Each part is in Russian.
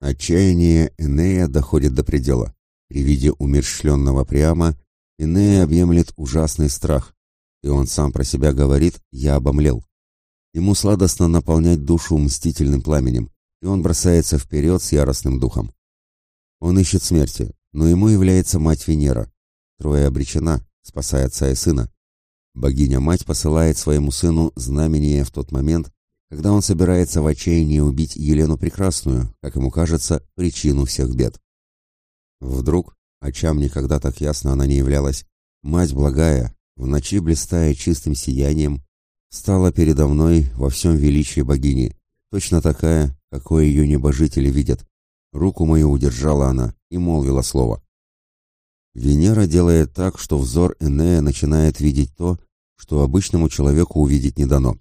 Отчаяние Энея доходит до предела. При виде умерщвленного Приама Энея объемлет ужасный страх, и он сам про себя говорит «я обомлел». Ему сладостно наполнять душу мстительным пламенем, и он бросается вперед с яростным духом. Он ищет смерти, но ему является мать Венера. Троя обречена, спасая отца и сына. Богиня-мать посылает своему сыну знамение в тот момент, когда он собирается в отчаянии убить Елену Прекрасную, как ему кажется, причину всех бед. Вдруг, очам никогда так ясно она не являлась, мать благая, в ночи блистая чистым сиянием, стала передо мной во всем величии богини, точно такая, какой ее небожители видят. Руку мою удержала она и молвила слово. Венера делает так, что взор Энея начинает видеть то, что обычному человеку увидеть не дано.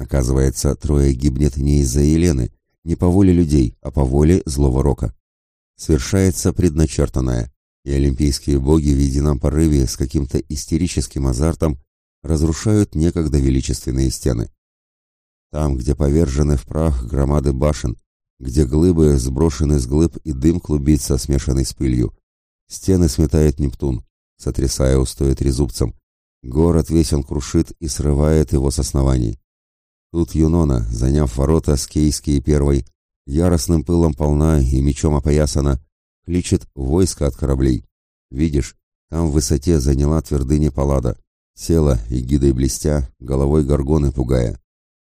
Оказывается, трое гибнет не из-за Елены, не по воле людей, а по воле злого рока. Свершается предначертанное, и олимпийские боги в едином порыве с каким-то истерическим азартом разрушают некогда величественные стены. Там, где повержены в прах громады башен, где глыбы сброшены с глыб и дым клубится, смешанный с пылью, стены сметает Нептун, сотрясая устои трезубцем. Город весь он крушит и срывает его с оснований. Тут Юнона, заняв ворота скейские первой, яростным пылом полна и мечом опоясана, кличет войско от кораблей. Видишь, там в высоте заняла твердыни Паллада, села, эгидой блестя, головой горгоны пугая.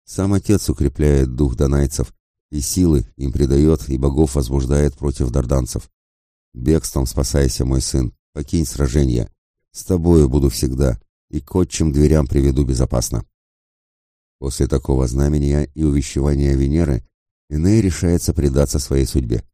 Сам отец укрепляет дух донайцев, и силы им придает, и богов возбуждает против дарданцев. Бегством спасайся, мой сын, покинь сражение. С тобою буду всегда, и к отчим дверям приведу безопасно. После такого знамения и увещевания Венеры Эней решается предаться своей судьбе.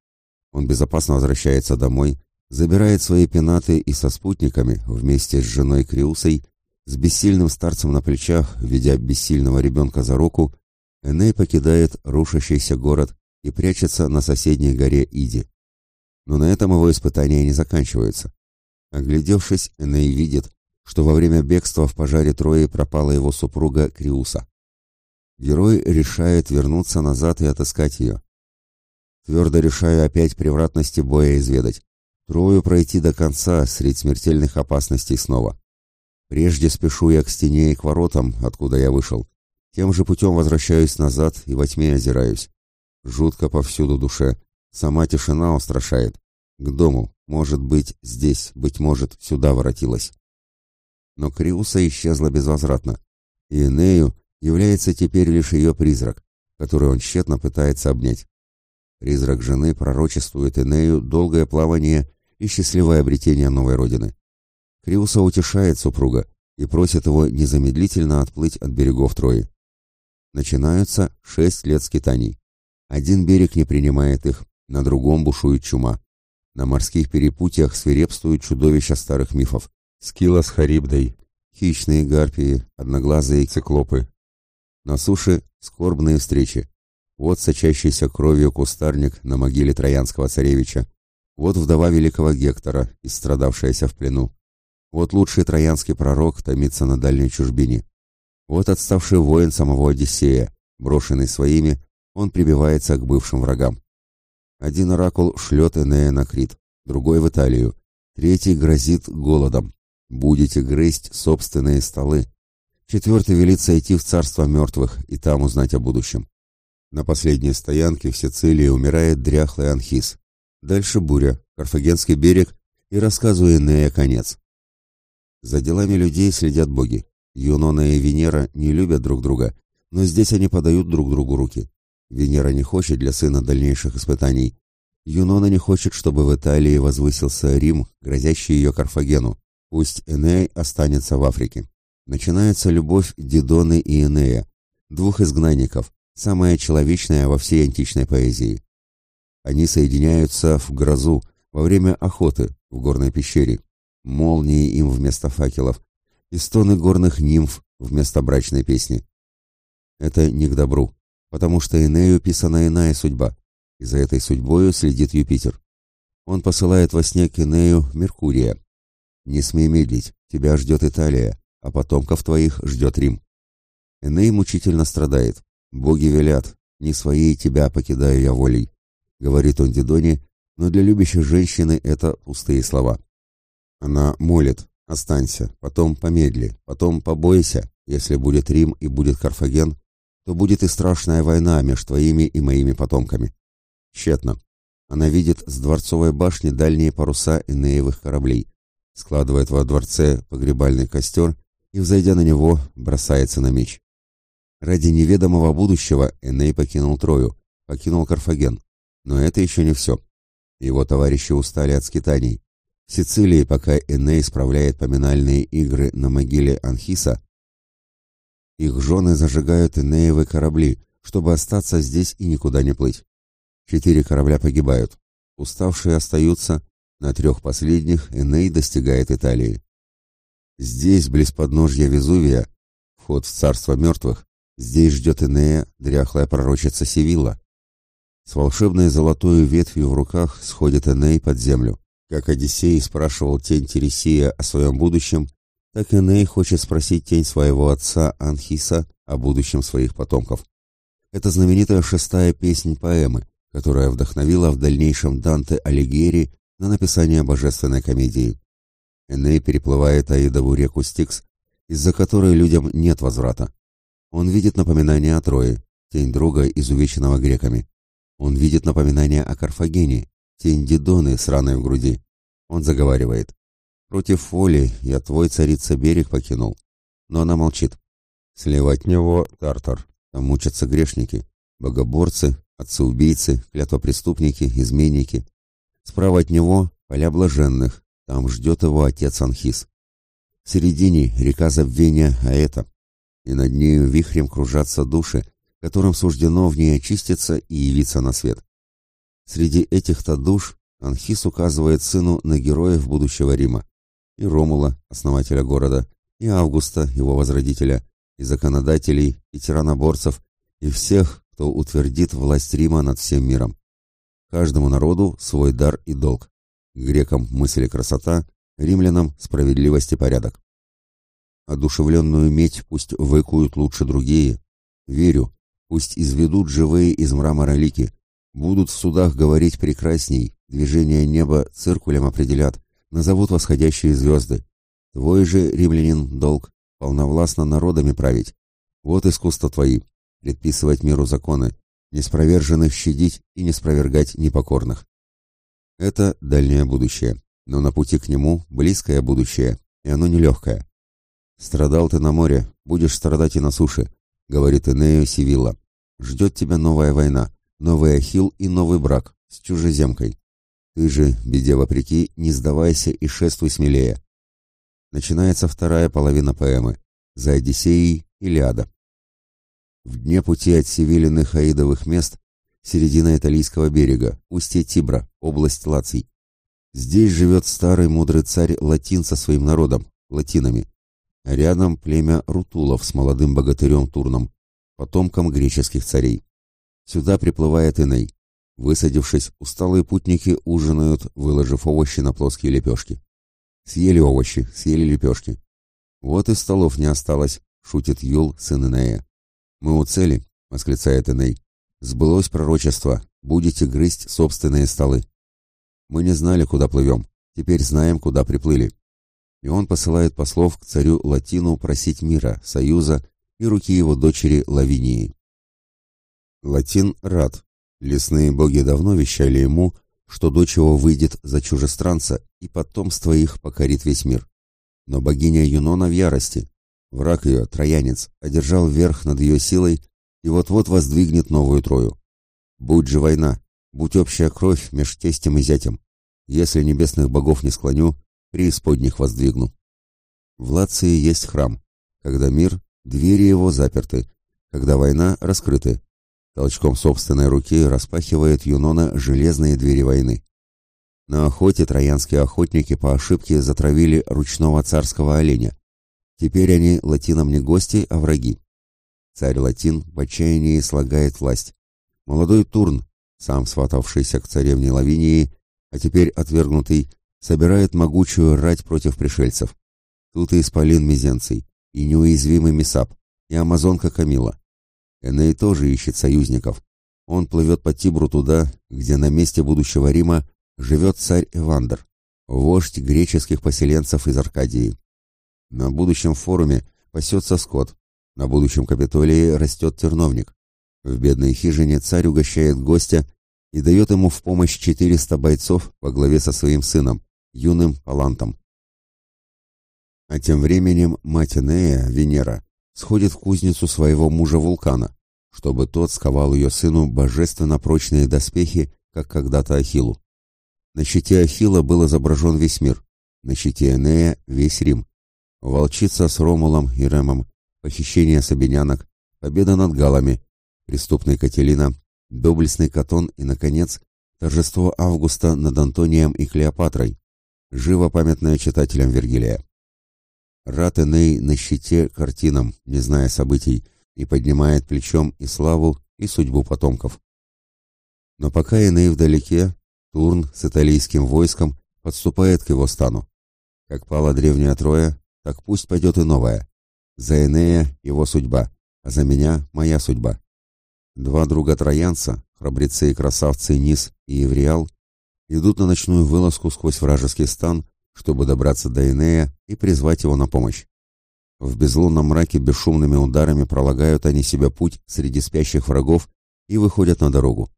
Он безопасно возвращается домой, забирает свои пенаты и со спутниками, вместе с женой Криусой, с бессильным старцем на плечах, ведя бессильного ребенка за руку, Эней покидает рушащийся город и прячется на соседней горе Иди. Но на этом его испытания не заканчиваются. Оглядевшись, Эней видит, что во время бегства в пожаре Трои пропала его супруга Криуса. Герой решает вернуться назад и отыскать ее. Твердо решаю опять превратности боя изведать. Трою пройти до конца, среди смертельных опасностей снова. Прежде спешу я к стене и к воротам, откуда я вышел. Тем же путем возвращаюсь назад и во тьме озираюсь. Жутко повсюду душе. Сама тишина устрашает. К дому, может быть, здесь, быть может, сюда воротилась. Но Криуса исчезла безвозвратно. И Энею является теперь лишь ее призрак, который он тщетно пытается обнять. Призрак жены пророчествует Энею долгое плавание и счастливое обретение новой родины. Криуса утешает супруга и просит его незамедлительно отплыть от берегов Трои. Начинаются шесть лет скитаний. Один берег не принимает их, на другом бушует чума. На морских перепутьях свирепствуют чудовища старых мифов. Скила с Харибдой, хищные гарпии, одноглазые циклопы. На суше скорбные встречи. Вот сочащийся кровью кустарник на могиле троянского царевича. Вот вдова великого Гектора, истрадавшаяся в плену. Вот лучший троянский пророк томится на дальней чужбине. Вот отставший воин самого Одиссея, брошенный своими, он прибивается к бывшим врагам. Один оракул шлет Энея на Крит, другой в Италию, третий грозит голодом. Будете грызть собственные столы. Четвертый велит сойти в царство мертвых и там узнать о будущем. На последней стоянке в Сицилии умирает дряхлый Анхис. Дальше буря, Карфагенский берег и рассказу Энея конец. За делами людей следят боги. Юнона и Венера не любят друг друга, но здесь они подают друг другу руки. Венера не хочет для сына дальнейших испытаний. Юнона не хочет, чтобы в Италии возвысился Рим, грозящий ее Карфагену. Пусть Эней останется в Африке. Начинается любовь Дидоны и Энея, двух изгнанников, самая человечная во всей античной поэзии. Они соединяются в грозу, во время охоты, в горной пещере молнии им вместо факелов и стоны горных нимф вместо брачной песни. Это не к добру, потому что Энею писана иная судьба, и за этой судьбою следит Юпитер. Он посылает во сне к Энею Меркурия. «Не смей медлить, тебя ждет Италия, а потомков твоих ждет Рим». Эней мучительно страдает. «Боги велят, не своей тебя покидаю я волей. говорит он Дидоне, но для любящей женщины это пустые слова. Она молит, останься, потом помедли, потом побойся, если будет Рим и будет Карфаген, то будет и страшная война между твоими и моими потомками. Тщетно. Она видит с дворцовой башни дальние паруса Энеевых кораблей, складывает во дворце погребальный костер и, взойдя на него, бросается на меч. Ради неведомого будущего Эней покинул Трою, покинул Карфаген. Но это еще не все. Его товарищи устали от скитаний. В Сицилии, пока Эней справляет поминальные игры на могиле Анхиса, их жены зажигают Энеевы корабли, чтобы остаться здесь и никуда не плыть. Четыре корабля погибают. Уставшие остаются, на трех последних Эней достигает Италии. Здесь, близ подножья Везувия, вход в царство мертвых, здесь ждет Энея дряхлая пророчица Севилла. С волшебной золотой ветвью в руках сходит Эней под землю. Как Одиссей спрашивал тень Тересия о своем будущем, так Эней хочет спросить тень своего отца Анхиса о будущем своих потомков. Это знаменитая шестая песнь поэмы, которая вдохновила в дальнейшем Данте Алигьери на написание божественной комедии. Эней переплывает Аидову реку Стикс, из-за которой людям нет возврата. Он видит напоминание о Трое, тень друга, изувеченного греками. Он видит напоминание о Карфагене, тень Дидоны с раной в груди. Он заговаривает. «Против воли я твой царица берег покинул». Но она молчит. Слева от него Тартар. Там мучатся грешники, богоборцы, отцы-убийцы, клятвопреступники, изменники. Справа от него поля блаженных, там ждет его отец Анхис. В середине река забвения Аэта, и над нею вихрем кружатся души, которым суждено в ней очиститься и явиться на свет. Среди этих-то душ Анхис указывает сыну на героев будущего Рима, и Ромула, основателя города, и Августа, его возродителя, и законодателей, и тираноборцев, и всех, кто утвердит власть Рима над всем миром. Каждому народу свой дар и долг. Грекам мысль и красота, римлянам справедливость и порядок. Одушевленную медь пусть выкуют лучше другие. Верю, пусть изведут живые из мрамора лики, будут в судах говорить прекрасней, движение неба циркулем определят, назовут восходящие звезды. Твой же, римлянин, долг, полновластно народами править. Вот искусство твои, предписывать миру законы, неспроверженных щадить и не спровергать непокорных. Это дальнее будущее, но на пути к нему близкое будущее, и оно нелегкое. «Страдал ты на море, будешь страдать и на суше», — говорит Энею Сивилла. «Ждет тебя новая война, новый Ахилл и новый брак с чужеземкой. Ты же, беде вопреки, не сдавайся и шествуй смелее». Начинается вторая половина поэмы «За Одиссеей Илиада». В дне пути от Севилиных аидовых мест середина Италийского берега, устье Тибра, область Лаций. Здесь живет старый мудрый царь Латин со своим народом, латинами. рядом племя Рутулов с молодым богатырем Турном, потомком греческих царей. Сюда приплывает Иней. Высадившись, усталые путники ужинают, выложив овощи на плоские лепешки. Съели овощи, съели лепешки. Вот и столов не осталось, шутит Юл, сын Инея. «Мы у цели», — восклицает Эней. Сбылось пророчество. Будете грызть собственные столы. Мы не знали, куда плывем. Теперь знаем, куда приплыли. И он посылает послов к царю Латину просить мира, союза и руки его дочери Лавинии. Латин рад. Лесные боги давно вещали ему, что дочь его выйдет за чужестранца, и потомство их покорит весь мир. Но богиня Юнона в ярости. Враг ее, троянец, одержал верх над ее силой и вот-вот воздвигнет новую Трою. Будь же война, будь общая кровь меж тестем и зятем. Если небесных богов не склоню, преисподних воздвигну. В Лации есть храм. Когда мир, двери его заперты. Когда война, раскрыты. Толчком собственной руки распахивает Юнона железные двери войны. На охоте троянские охотники по ошибке затравили ручного царского оленя. Теперь они латинам не гости, а враги. Царь Латин в отчаянии слагает власть. Молодой Турн, сам сватавшийся к царевне Лавинии, а теперь отвергнутый, собирает могучую рать против пришельцев. Тут и исполин Мизенций, и неуязвимый Месап, и амазонка Камила. Эней тоже ищет союзников. Он плывет по Тибру туда, где на месте будущего Рима живет царь Эвандер, вождь греческих поселенцев из Аркадии. На будущем форуме пасется скот, на будущем Капитолии растет терновник. В бедной хижине царь угощает гостя и дает ему в помощь 400 бойцов во главе со своим сыном, юным Палантом. А тем временем мать Энея, Венера, сходит в кузницу своего мужа Вулкана, чтобы тот сковал ее сыну божественно прочные доспехи, как когда-то Ахиллу. На щите Ахилла был изображен весь мир, на щите Энея — весь Рим. Волчица с Ромулом и Ремом, похищение сабинянок, победа над галами, преступный Кателина, доблестный Катон и, наконец, торжество Августа над Антонием и Клеопатрой, живо памятное читателям Вергилия. Рад Эней на щите картинам, не зная событий, и поднимает плечом и славу, и судьбу потомков. Но пока Эней вдалеке, Турн с италийским войском подступает к его стану. Как пала древняя Троя, так пусть пойдет и новая. За Энея его судьба, а за меня моя судьба. Два друга троянца, храбрецы и красавцы Низ и Евриал, идут на ночную вылазку сквозь вражеский стан, чтобы добраться до Инея и призвать его на помощь. В безлунном мраке бесшумными ударами пролагают они себе путь среди спящих врагов и выходят на дорогу.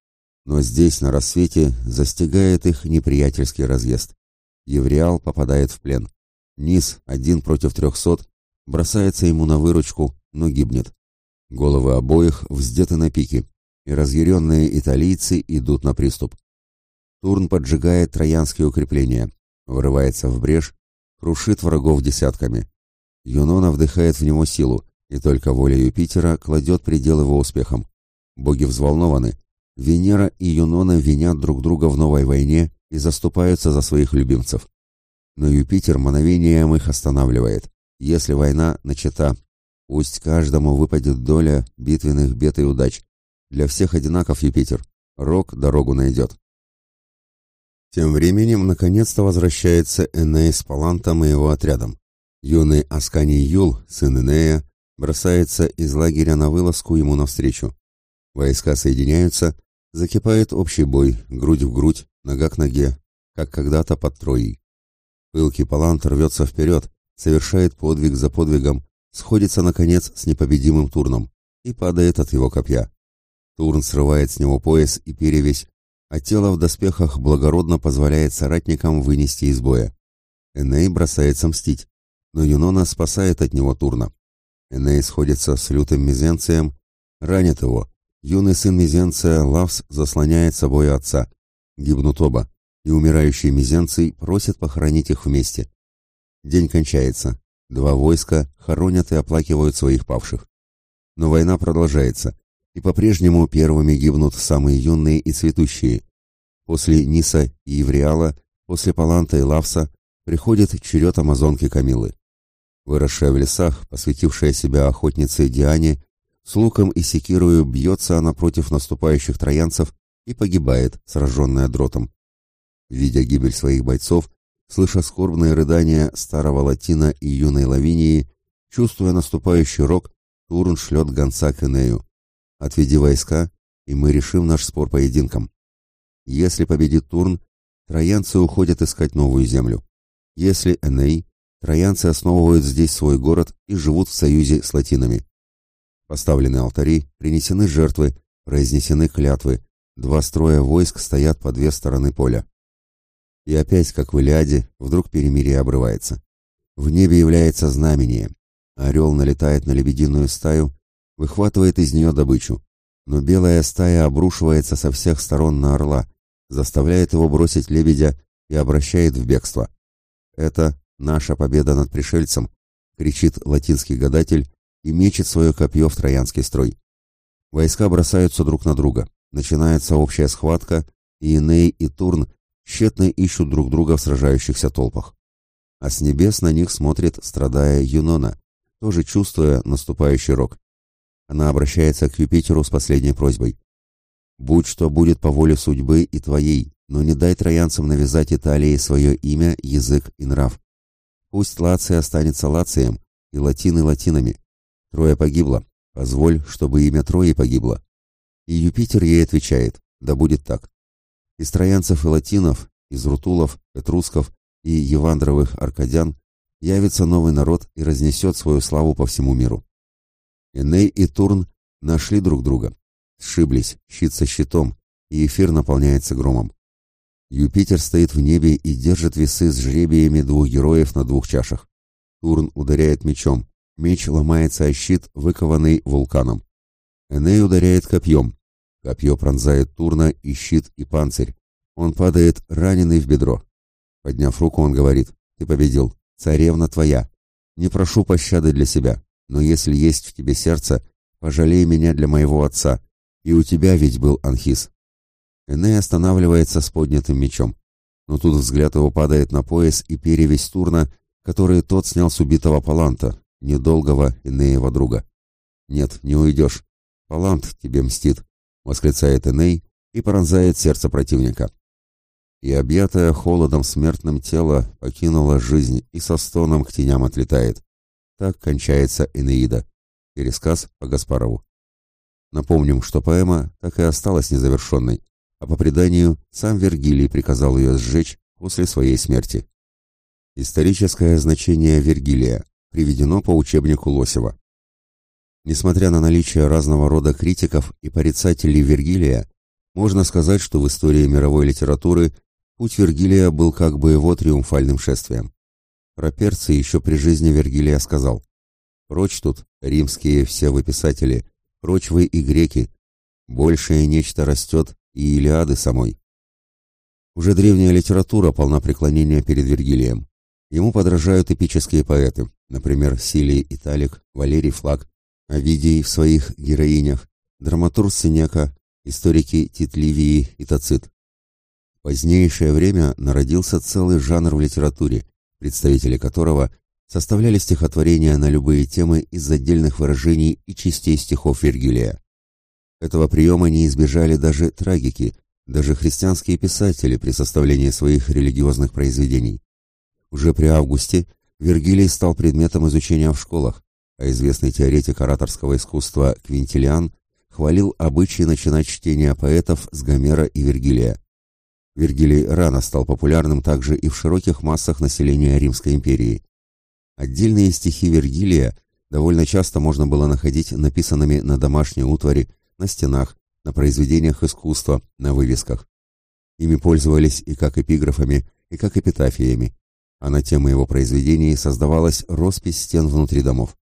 Но здесь, на рассвете, застигает их неприятельский разъезд. Евриал попадает в плен. Низ, один против трехсот, бросается ему на выручку, но гибнет. Головы обоих вздеты на пике, и разъяренные италийцы идут на приступ. Турн поджигает троянские укрепления, врывается в брешь, крушит врагов десятками. Юнона вдыхает в него силу, и только воля Юпитера кладет предел его успехам. Боги взволнованы. Венера и Юнона винят друг друга в новой войне и заступаются за своих любимцев. Но Юпитер мановением их останавливает. Если война начата, пусть каждому выпадет доля битвенных бед и удач. Для всех одинаков Юпитер. Рок дорогу найдет. Тем временем, наконец-то возвращается Эней с Палантом и его отрядом. Юный Асканий Юл, сын Энея, бросается из лагеря на вылазку ему навстречу. Войска соединяются, закипает общий бой, грудь в грудь, нога к ноге, как когда-то под Троей. Пылкий Палант рвется вперед, совершает подвиг за подвигом, сходится, наконец, с непобедимым Турном и падает от его копья. Турн срывает с него пояс и перевесь, а тело в доспехах благородно позволяет соратникам вынести из боя. Эней бросается мстить, но Юнона спасает от него Турна. Эней сходится с лютым Мизенцием, ранит его. Юный сын Мизенция, Лавс, заслоняет собой отца. Гибнут оба, и умирающий Мизенций просит похоронить их вместе. День кончается. Два войска хоронят и оплакивают своих павших. Но война продолжается, и по-прежнему первыми гибнут самые юные и цветущие. После Ниса и Евриала, после Паланта и Лавса приходит черед амазонки Камилы. Выросшая в лесах, посвятившая себя охотнице Диане, с луком и секирою бьется она против наступающих троянцев и погибает, сраженная дротом. Видя гибель своих бойцов, слыша скорбные рыдания старого Латина и юной Лавинии, чувствуя наступающий рок, Турн шлет гонца к Энею. Отведи войска, и мы решим наш спор поединком. Если победит Турн, троянцы уходят искать новую землю. Если Эней, троянцы основывают здесь свой город и живут в союзе с латинами. Поставлены алтари, принесены жертвы, произнесены клятвы, два строя войск стоят по две стороны поля. И опять, как в Илиаде, вдруг перемирие обрывается. В небе является знамение. Орел налетает на лебединую стаю, выхватывает из нее добычу. Но белая стая обрушивается со всех сторон на орла, заставляет его бросить лебедя и обращает в бегство. Это наша победа над пришельцем, кричит латинский гадатель и мечет свое копье в троянский строй. Войска бросаются друг на друга, начинается общая схватка, и Иней и Турн тщетно ищут друг друга в сражающихся толпах. А с небес на них смотрит, страдая Юнона, тоже чувствуя наступающий рок. Она обращается к Юпитеру с последней просьбой. «Будь что будет по воле судьбы и твоей, но не дай троянцам навязать Италии свое имя, язык и нрав. Пусть Лация останется Лацием, и латины латинами. Троя погибла. Позволь, чтобы имя Трои погибло. И Юпитер ей отвечает «Да будет так». Из троянцев и латинов, из рутулов, этрусков и евандровых аркадян явится новый народ и разнесет свою славу по всему миру. Эней и Турн нашли друг друга, сшиблись, щит со щитом, и эфир наполняется громом. Юпитер стоит в небе и держит весы с жребиями двух героев на двух чашах. Турн ударяет мечом, меч ломается о щит, выкованный вулканом. Эней ударяет копьем. Копье пронзает Турна и щит, и панцирь. Он падает раненый в бедро. Подняв руку, он говорит, «Ты победил, царевна твоя. Не прошу пощады для себя, но если есть в тебе сердце, пожалей меня для моего отца, и у тебя ведь был Анхис». Эней останавливается с поднятым мечом, но тут взгляд его падает на пояс и перевесь Турна, который тот снял с убитого Паланта, недолгого Энеева друга. «Нет, не уйдешь. Палант тебе мстит», — восклицает Эней и пронзает сердце противника и объятое холодом смертным тело покинуло жизнь и со стоном к теням отлетает. Так кончается Энеида. Пересказ по Гаспарову. Напомним, что поэма так и осталась незавершенной, а по преданию сам Вергилий приказал ее сжечь после своей смерти. Историческое значение Вергилия приведено по учебнику Лосева. Несмотря на наличие разного рода критиков и порицателей Вергилия, можно сказать, что в истории мировой литературы Путь Вергилия был как бы его триумфальным шествием. Про перцы еще при жизни Вергилия сказал «Прочь тут, римские все вы писатели, прочь вы и греки, большее нечто растет и Илиады самой». Уже древняя литература полна преклонения перед Вергилием. Ему подражают эпические поэты, например, Силий Италик, Валерий Флаг, Овидий в своих героинях, драматург Синека, историки Тит Ливии и Тацит позднейшее время народился целый жанр в литературе, представители которого составляли стихотворения на любые темы из отдельных выражений и частей стихов Вергилия. Этого приема не избежали даже трагики, даже христианские писатели при составлении своих религиозных произведений. Уже при Августе Вергилий стал предметом изучения в школах, а известный теоретик ораторского искусства Квинтилиан хвалил обычай начинать чтение поэтов с Гомера и Вергилия. Вергилий рано стал популярным также и в широких массах населения Римской империи. Отдельные стихи Вергилия довольно часто можно было находить написанными на домашней утвари, на стенах, на произведениях искусства, на вывесках. Ими пользовались и как эпиграфами, и как эпитафиями, а на темы его произведений создавалась роспись стен внутри домов.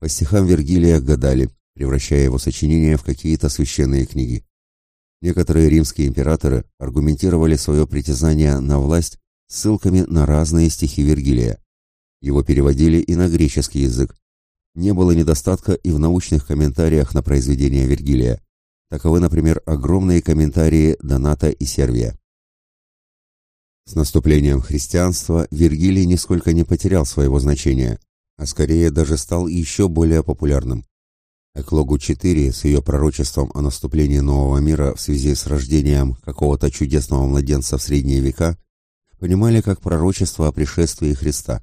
По стихам Вергилия гадали, превращая его сочинения в какие-то священные книги. Некоторые римские императоры аргументировали свое притязание на власть ссылками на разные стихи Вергилия. Его переводили и на греческий язык. Не было недостатка и в научных комментариях на произведения Вергилия. Таковы, например, огромные комментарии Доната и Сервия. С наступлением христианства Вергилий нисколько не потерял своего значения, а скорее даже стал еще более популярным. Эклогу-4 с ее пророчеством о наступлении нового мира в связи с рождением какого-то чудесного младенца в средние века понимали как пророчество о пришествии Христа.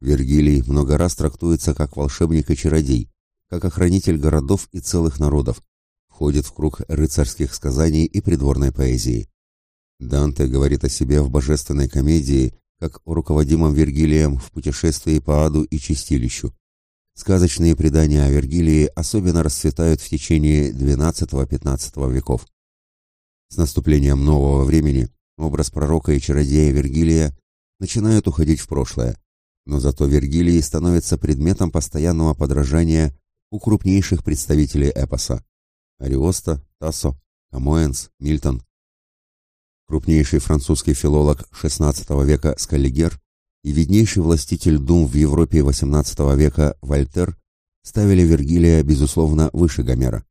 Вергилий много раз трактуется как волшебник и чародей, как охранитель городов и целых народов, входит в круг рыцарских сказаний и придворной поэзии. Данте говорит о себе в божественной комедии, как руководимом Вергилием в путешествии по аду и чистилищу. Сказочные предания о Вергилии особенно расцветают в течение XII-XV веков. С наступлением нового времени образ пророка и чародея Вергилия начинает уходить в прошлое, но зато Вергилий становится предметом постоянного подражания у крупнейших представителей эпоса – Ариоста, Тассо, Камоэнс, Мильтон. Крупнейший французский филолог XVI века Скалигер и виднейший властитель дум в Европе XVIII века Вольтер ставили Вергилия, безусловно, выше Гомера.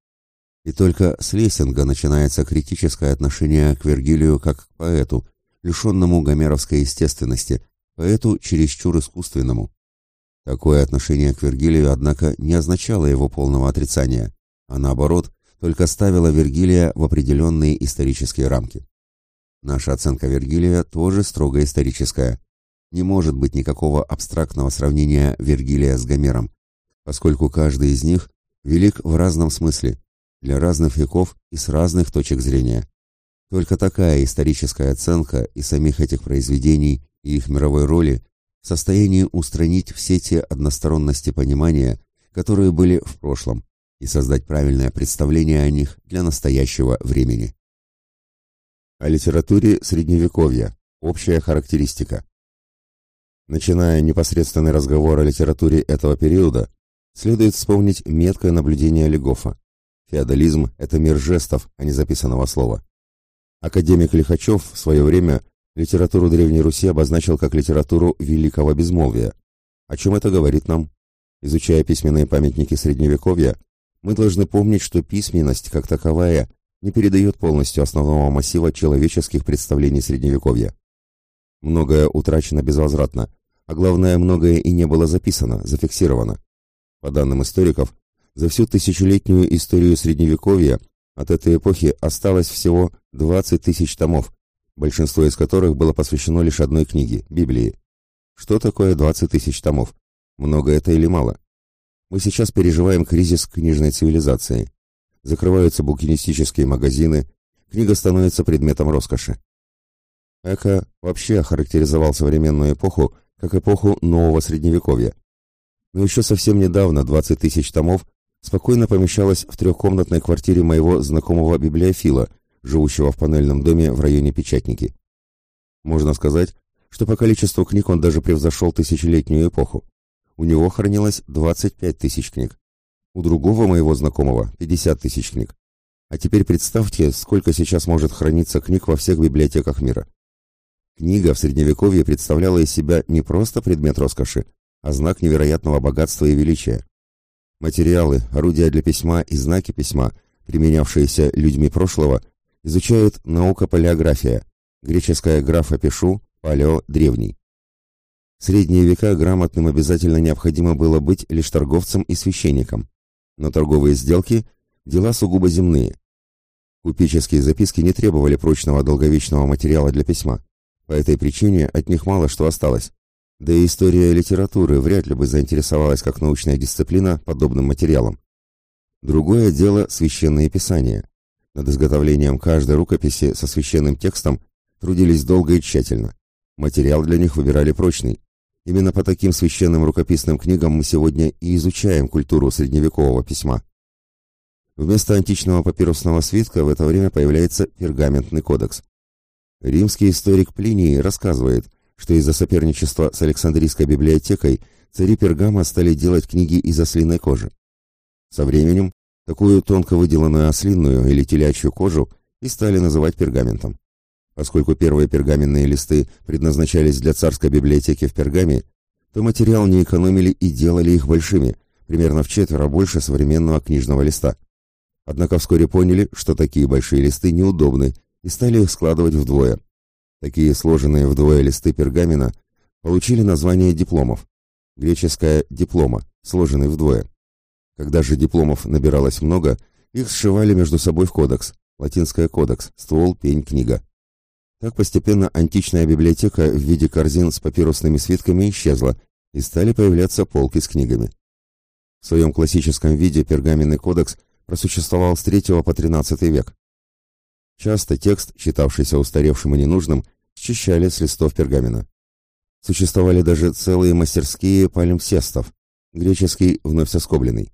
И только с Лессинга начинается критическое отношение к Вергилию как к поэту, лишенному гомеровской естественности, поэту чересчур искусственному. Такое отношение к Вергилию, однако, не означало его полного отрицания, а наоборот, только ставило Вергилия в определенные исторические рамки. Наша оценка Вергилия тоже строго историческая. Не может быть никакого абстрактного сравнения Вергилия с Гомером, поскольку каждый из них велик в разном смысле, для разных веков и с разных точек зрения. Только такая историческая оценка и самих этих произведений, и их мировой роли в состоянии устранить все те односторонности понимания, которые были в прошлом, и создать правильное представление о них для настоящего времени. О литературе Средневековья. Общая характеристика. Начиная непосредственный разговор о литературе этого периода, следует вспомнить меткое наблюдение Легофа. Феодализм – это мир жестов, а не записанного слова. Академик Лихачев в свое время литературу Древней Руси обозначил как литературу великого безмолвия. О чем это говорит нам? Изучая письменные памятники Средневековья, мы должны помнить, что письменность, как таковая, не передает полностью основного массива человеческих представлений Средневековья. Многое утрачено безвозвратно, а главное, многое и не было записано, зафиксировано. По данным историков, за всю тысячелетнюю историю Средневековья от этой эпохи осталось всего 20 тысяч томов, большинство из которых было посвящено лишь одной книге – Библии. Что такое 20 тысяч томов? Много это или мало? Мы сейчас переживаем кризис книжной цивилизации. Закрываются букинистические магазины, книга становится предметом роскоши. Эко вообще охарактеризовал современную эпоху как эпоху нового средневековья. Но еще совсем недавно 20 тысяч томов спокойно помещалась в трехкомнатной квартире моего знакомого библиофила, живущего в панельном доме в районе Печатники. Можно сказать, что по количеству книг он даже превзошел тысячелетнюю эпоху. У него хранилось 25 тысяч книг. У другого моего знакомого 50 тысяч книг. А теперь представьте, сколько сейчас может храниться книг во всех библиотеках мира. Книга в Средневековье представляла из себя не просто предмет роскоши, а знак невероятного богатства и величия. Материалы, орудия для письма и знаки письма, применявшиеся людьми прошлого, изучают наука-палеография, греческая графа пишу, палео древний. В средние века грамотным обязательно необходимо было быть лишь торговцем и священником, но торговые сделки – дела сугубо земные. Купеческие записки не требовали прочного долговечного материала для письма. По этой причине от них мало что осталось. Да и история литературы вряд ли бы заинтересовалась как научная дисциплина подобным материалом. Другое дело – священные писания. Над изготовлением каждой рукописи со священным текстом трудились долго и тщательно. Материал для них выбирали прочный. Именно по таким священным рукописным книгам мы сегодня и изучаем культуру средневекового письма. Вместо античного папирусного свитка в это время появляется пергаментный кодекс. Римский историк Плиний рассказывает – что из-за соперничества с Александрийской библиотекой цари Пергама стали делать книги из ослиной кожи. Со временем такую тонко выделанную ослинную или телячью кожу и стали называть пергаментом. Поскольку первые пергаменные листы предназначались для царской библиотеки в Пергаме, то материал не экономили и делали их большими, примерно в четверо больше современного книжного листа. Однако вскоре поняли, что такие большие листы неудобны, и стали их складывать вдвое. Такие сложенные вдвое листы пергамента получили название дипломов. Греческое «диплома», сложенный вдвое. Когда же дипломов набиралось много, их сшивали между собой в кодекс, латинское «кодекс», ствол, пень, книга. Так постепенно античная библиотека в виде корзин с папирусными свитками исчезла, и стали появляться полки с книгами. В своем классическом виде пергаменный кодекс просуществовал с III по XIII век. Часто текст, считавшийся устаревшим и ненужным, счищали с листов пергамента. Существовали даже целые мастерские палимпсестов, греческий вновь соскобленный,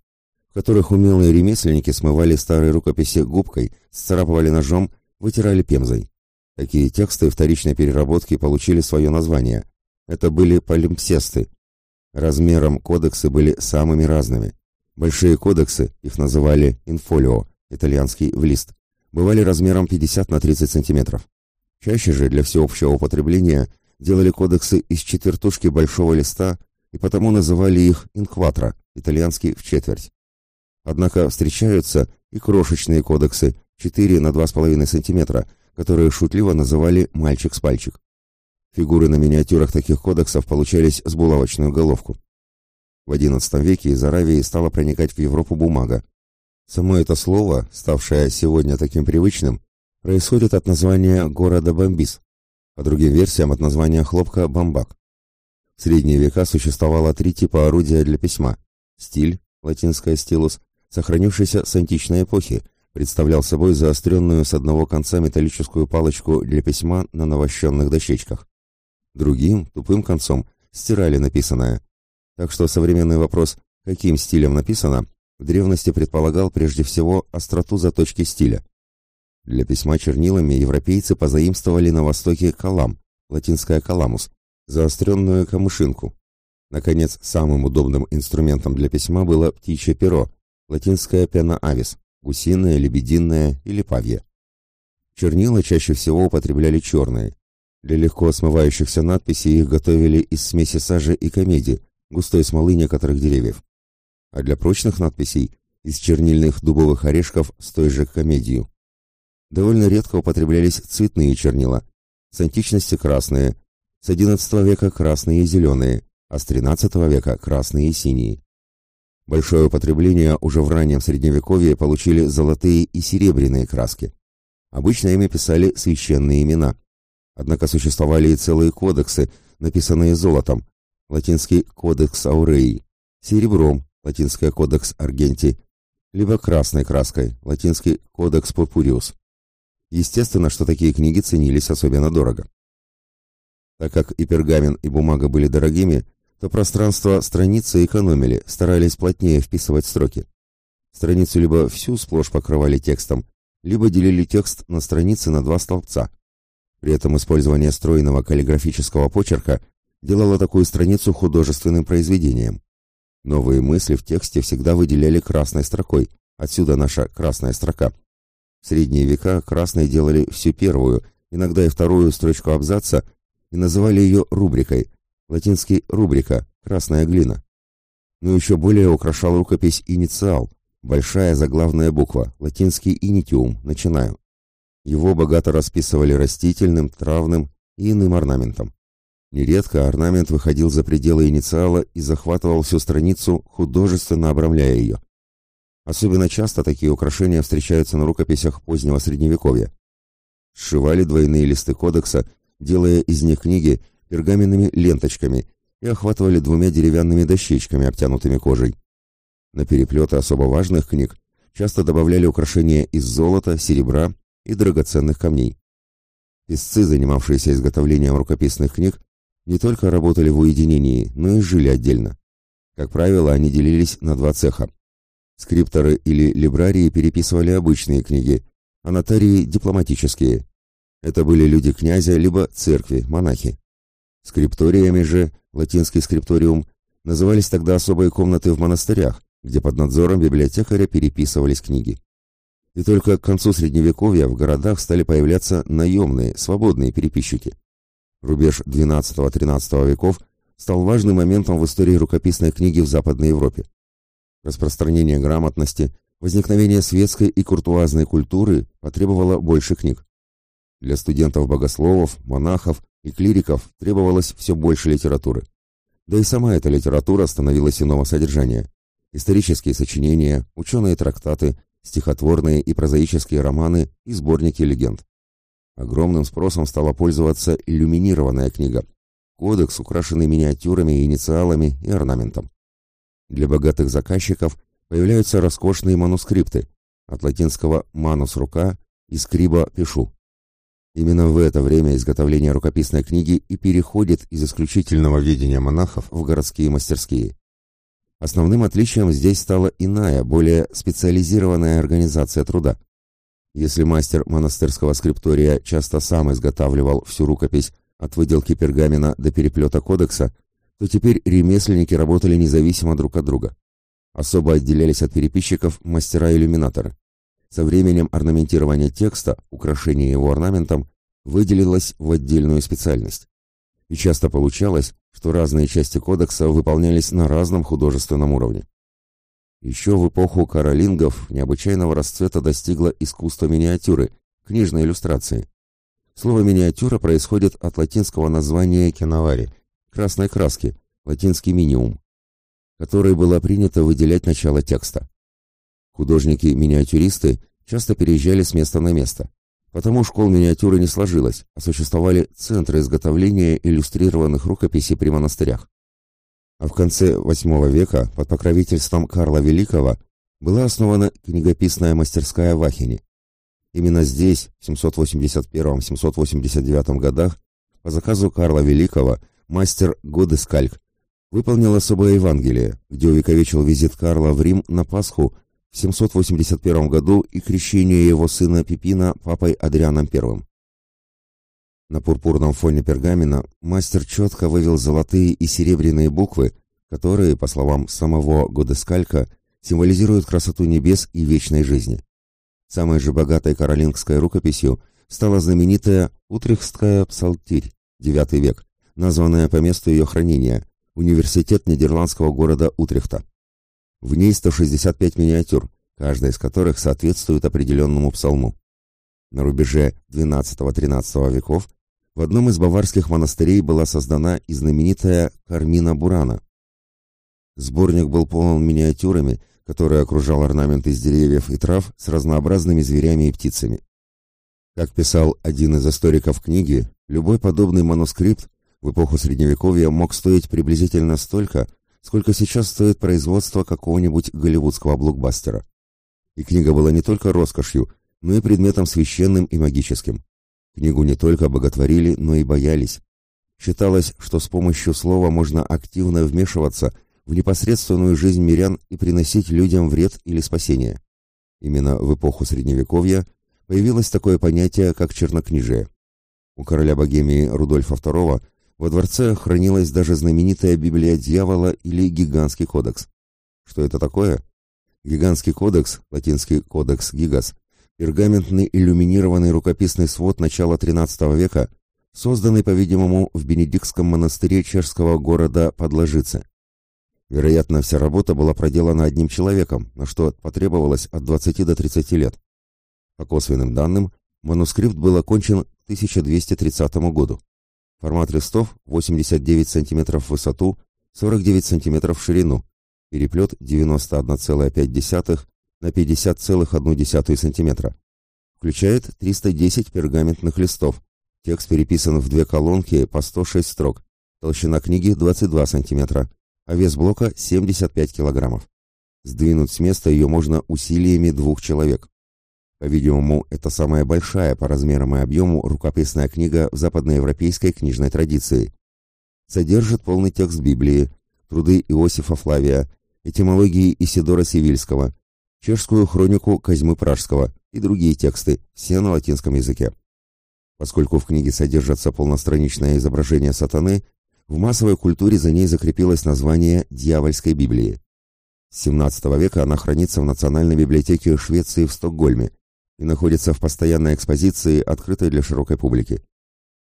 в которых умелые ремесленники смывали старые рукописи губкой, сцарапывали ножом, вытирали пемзой. Такие тексты вторичной переработки получили свое название. Это были палимпсесты. Размером кодексы были самыми разными. Большие кодексы, их называли инфолио, итальянский в лист, бывали размером 50 на 30 сантиметров. Чаще же для всеобщего употребления делали кодексы из четвертушки большого листа и потому называли их инкватро, итальянский в четверть. Однако встречаются и крошечные кодексы 4 на 2,5 сантиметра, которые шутливо называли «мальчик с пальчик». Фигуры на миниатюрах таких кодексов получались с булавочную головку. В XI веке из Аравии стала проникать в Европу бумага, Само это слово, ставшее сегодня таким привычным, происходит от названия города Бомбис, по другим версиям от названия хлопка Бамбак. В средние века существовало три типа орудия для письма. Стиль, латинское стилус, сохранившийся с античной эпохи, представлял собой заостренную с одного конца металлическую палочку для письма на навощенных дощечках. Другим, тупым концом, стирали написанное. Так что современный вопрос «каким стилем написано?» в древности предполагал прежде всего остроту заточки стиля. Для письма чернилами европейцы позаимствовали на востоке калам, латинское каламус, заостренную камышинку. Наконец, самым удобным инструментом для письма было птичье перо, латинское пена авис, гусиное, лебединое или павье. Чернила чаще всего употребляли черные. Для легко смывающихся надписей их готовили из смеси сажи и комедии, густой смолы некоторых деревьев. А для прочных надписей – из чернильных дубовых орешков с той же комедию. Довольно редко употреблялись цветные чернила. С античности красные, с XI века красные и зеленые, а с XIII века красные и синие. Большое употребление уже в раннем Средневековье получили золотые и серебряные краски. Обычно ими писали священные имена. Однако существовали и целые кодексы, написанные золотом. Латинский кодекс Ауреи, серебром, латинский кодекс Аргенти, либо красной краской, латинский кодекс Пурпуриус. Естественно, что такие книги ценились особенно дорого. Так как и пергамент, и бумага были дорогими, то пространство страницы экономили, старались плотнее вписывать строки. Страницу либо всю сплошь покрывали текстом, либо делили текст на страницы на два столбца. При этом использование стройного каллиграфического почерка делало такую страницу художественным произведением. Новые мысли в тексте всегда выделяли красной строкой, отсюда наша красная строка. В средние века красной делали всю первую, иногда и вторую строчку абзаца и называли ее рубрикой, латинский «рубрика» — красная глина. Но еще более украшал рукопись инициал, большая заглавная буква, латинский «инитиум», начинаю. Его богато расписывали растительным, травным и иным орнаментом. Нередко орнамент выходил за пределы инициала и захватывал всю страницу, художественно обрамляя ее. Особенно часто такие украшения встречаются на рукописях позднего Средневековья. Сшивали двойные листы кодекса, делая из них книги пергаменными ленточками и охватывали двумя деревянными дощечками, обтянутыми кожей. На переплеты особо важных книг часто добавляли украшения из золота, серебра и драгоценных камней. Писцы, занимавшиеся изготовлением рукописных книг, не только работали в уединении, но и жили отдельно. Как правило, они делились на два цеха. Скрипторы или либрарии переписывали обычные книги, а нотарии – дипломатические. Это были люди князя либо церкви, монахи. Скрипториями же, латинский скрипториум, назывались тогда особые комнаты в монастырях, где под надзором библиотекаря переписывались книги. И только к концу Средневековья в городах стали появляться наемные, свободные переписчики. Рубеж XII-XIII веков стал важным моментом в истории рукописной книги в Западной Европе. Распространение грамотности, возникновение светской и куртуазной культуры потребовало больше книг. Для студентов-богословов, монахов и клириков требовалось все больше литературы. Да и сама эта литература становилась иного содержания. Исторические сочинения, ученые трактаты, стихотворные и прозаические романы и сборники легенд. Огромным спросом стала пользоваться иллюминированная книга. Кодекс, украшенный миниатюрами, инициалами и орнаментом. Для богатых заказчиков появляются роскошные манускрипты, от латинского «манус» — рука и «скриба» — пишу. Именно в это время изготовление рукописной книги и переходит из исключительного видения монахов в городские мастерские. Основным отличием здесь стала иная, более специализированная организация труда. Если мастер монастырского скриптория часто сам изготавливал всю рукопись от выделки пергамена до переплета кодекса, то теперь ремесленники работали независимо друг от друга. Особо отделялись от переписчиков мастера-иллюминаторы. Со временем орнаментирование текста, украшение его орнаментом, выделилось в отдельную специальность. И часто получалось, что разные части кодекса выполнялись на разном художественном уровне. Еще в эпоху каролингов необычайного расцвета достигло искусство миниатюры, книжной иллюстрации. Слово «миниатюра» происходит от латинского названия «кеновари» – красной краски, латинский «миниум», которой было принято выделять начало текста. Художники-миниатюристы часто переезжали с места на место. Потому школ миниатюры не сложилось, а существовали центры изготовления иллюстрированных рукописей при монастырях. А в конце VIII века под покровительством Карла Великого была основана книгописная мастерская в Ахене. Именно здесь, в 781-789 годах, по заказу Карла Великого, мастер Годескальк выполнил особое Евангелие, где увековечил визит Карла в Рим на Пасху в 781 году и крещение его сына Пипина папой Адрианом I. На пурпурном фоне пергамена мастер четко вывел золотые и серебряные буквы, которые, по словам самого Годескалька, символизируют красоту небес и вечной жизни. Самой же богатой каролингской рукописью стала знаменитая Утрехтская псалтирь, IX век, названная по месту ее хранения, университет нидерландского города Утрехта. В ней 165 миниатюр, каждая из которых соответствует определенному псалму. На рубеже XII-XIII веков в одном из баварских монастырей была создана и знаменитая Кармина Бурана. Сборник был полон миниатюрами, которые окружал орнамент из деревьев и трав с разнообразными зверями и птицами. Как писал один из историков книги, любой подобный манускрипт в эпоху Средневековья мог стоить приблизительно столько, сколько сейчас стоит производство какого-нибудь голливудского блокбастера. И книга была не только роскошью, но и предметом священным и магическим. Книгу не только боготворили, но и боялись. Считалось, что с помощью слова можно активно вмешиваться в непосредственную жизнь мирян и приносить людям вред или спасение. Именно в эпоху Средневековья появилось такое понятие, как чернокнижие. У короля Богемии Рудольфа II во дворце хранилась даже знаменитая Библия дьявола или Гигантский кодекс. Что это такое? Гигантский кодекс, латинский кодекс гигас, пергаментный иллюминированный рукописный свод начала XIII века, созданный, по-видимому, в Бенедиктском монастыре чешского города Подложице. Вероятно, вся работа была проделана одним человеком, на что потребовалось от 20 до 30 лет. По косвенным данным, манускрипт был окончен к 1230 году. Формат листов 89 см в высоту, 49 см в ширину. Переплет 91,5 на 50,1 см. Включает 310 пергаментных листов. Текст переписан в две колонки по 106 строк. Толщина книги 22 см, а вес блока 75 кг. Сдвинуть с места ее можно усилиями двух человек. По-видимому, это самая большая по размерам и объему рукописная книга в западноевропейской книжной традиции. Содержит полный текст Библии, труды Иосифа Флавия, этимологии Исидора Сивильского, чешскую хронику Козьмы Пражского и другие тексты, все на латинском языке. Поскольку в книге содержится полностраничное изображение сатаны, в массовой культуре за ней закрепилось название «Дьявольской Библии». С XVII века она хранится в Национальной библиотеке Швеции в Стокгольме, и находится в постоянной экспозиции, открытой для широкой публики.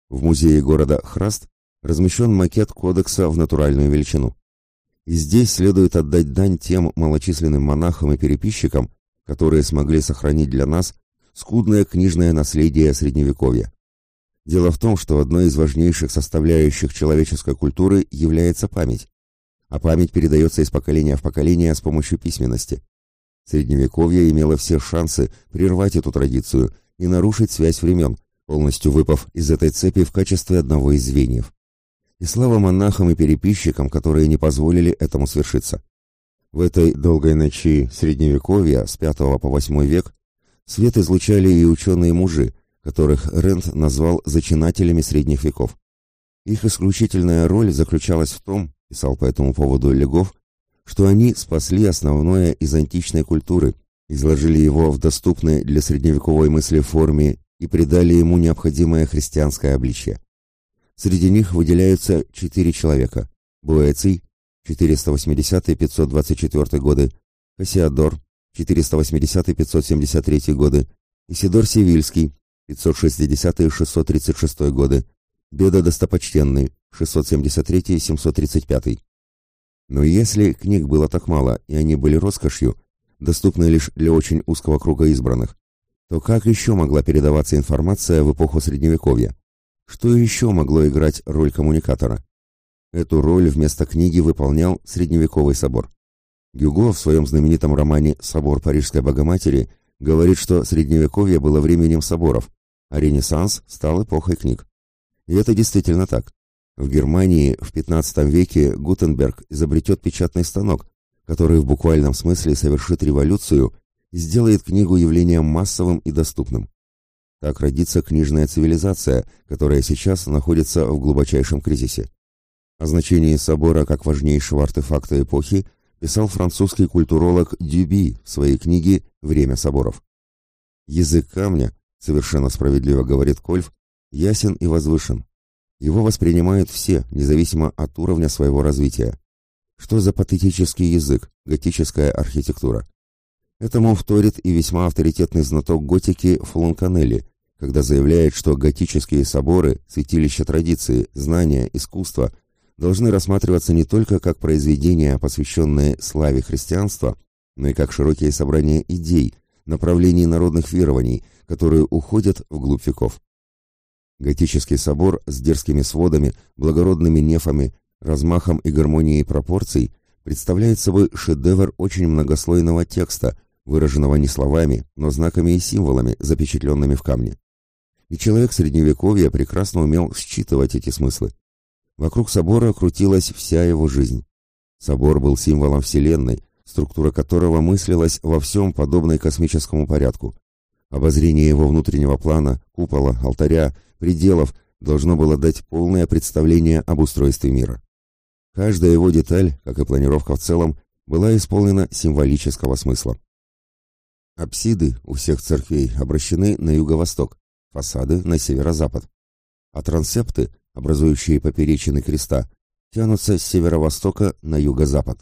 В музее города Храст размещен макет кодекса в натуральную величину. И здесь следует отдать дань тем малочисленным монахам и переписчикам, которые смогли сохранить для нас скудное книжное наследие Средневековья. Дело в том, что одной из важнейших составляющих человеческой культуры является память, а память передается из поколения в поколение с помощью письменности. Средневековье имело все шансы прервать эту традицию и нарушить связь времен, полностью выпав из этой цепи в качестве одного из звеньев. И слава монахам и переписчикам, которые не позволили этому свершиться. В этой долгой ночи Средневековья с V по VIII век свет излучали и ученые-мужи, которых Рент назвал зачинателями средних веков. Их исключительная роль заключалась в том, писал по этому поводу Легов, что они спасли основное из античной культуры, изложили его в доступной для средневековой мысли форме и придали ему необходимое христианское обличье. Среди них выделяются четыре человека. Буэций, 480-524 годы, Кассиадор, 480-573 годы, Исидор Севильский, 560-636 годы, Беда Достопочтенный, 673-735. Но если книг было так мало, и они были роскошью, доступной лишь для очень узкого круга избранных, то как еще могла передаваться информация в эпоху Средневековья? Что еще могло играть роль коммуникатора? Эту роль вместо книги выполнял Средневековый собор. Гюго в своем знаменитом романе «Собор Парижской Богоматери» говорит, что Средневековье было временем соборов, а Ренессанс стал эпохой книг. И это действительно так. В Германии в XV веке Гутенберг изобретет печатный станок, который в буквальном смысле совершит революцию и сделает книгу явлением массовым и доступным. Так родится книжная цивилизация, которая сейчас находится в глубочайшем кризисе. О значении собора как важнейшего артефакта эпохи писал французский культуролог Дюби в своей книге «Время соборов». Язык камня, совершенно справедливо говорит Кольф, ясен и возвышен. Его воспринимают все, независимо от уровня своего развития. Что за патетический язык, готическая архитектура? Этому вторит и весьма авторитетный знаток готики Флонканелли, когда заявляет, что готические соборы, святилища традиции, знания, искусства должны рассматриваться не только как произведения, посвященные славе христианства, но и как широкие собрания идей, направлений народных верований, которые уходят вглубь веков. Готический собор с дерзкими сводами, благородными нефами, размахом и гармонией пропорций представляет собой шедевр очень многослойного текста, выраженного не словами, но знаками и символами, запечатленными в камне. И человек Средневековья прекрасно умел считывать эти смыслы. Вокруг собора крутилась вся его жизнь. Собор был символом Вселенной, структура которого мыслилась во всем подобной космическому порядку. Обозрение его внутреннего плана, купола, алтаря, пределов должно было дать полное представление об устройстве мира. Каждая его деталь, как и планировка в целом, была исполнена символического смысла. Апсиды у всех церквей обращены на юго-восток, фасады на северо-запад, а трансепты образующие поперечины креста, тянутся с северо-востока на юго-запад.